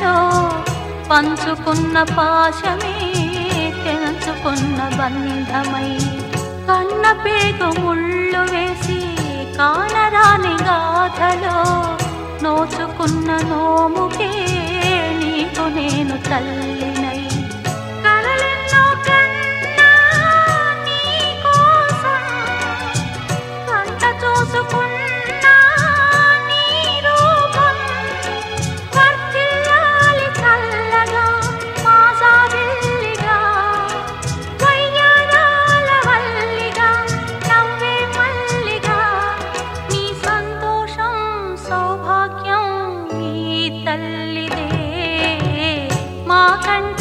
ఎన్నడో పంచుకున్న పాశమే తెంచుకున్న బంధమై. కన్న పేగు ముళ్ళు వేసి కానరాని గాథలో నోచుకున్న నోముకే నీకు నేను తల్లినై. ಮಲ್ಲಿದೆ ಮಾಕಂಠ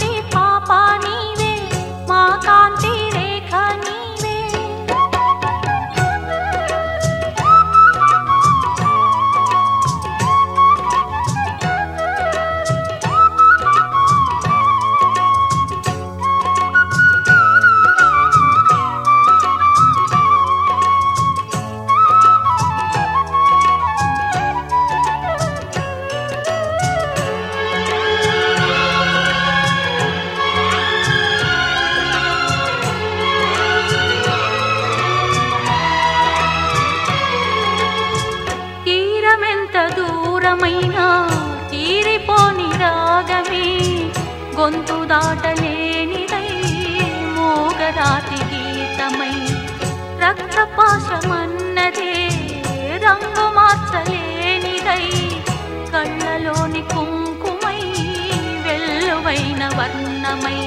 తీరిపోని రాగమే గొంతు దాటలేనిదై మోగరాతి గీతమై. రక్తపాశమన్నదే రంగు మార్చలేనిదై. కళ్ళలోని కుంకుమై వెల్లువైన వర్ణమై.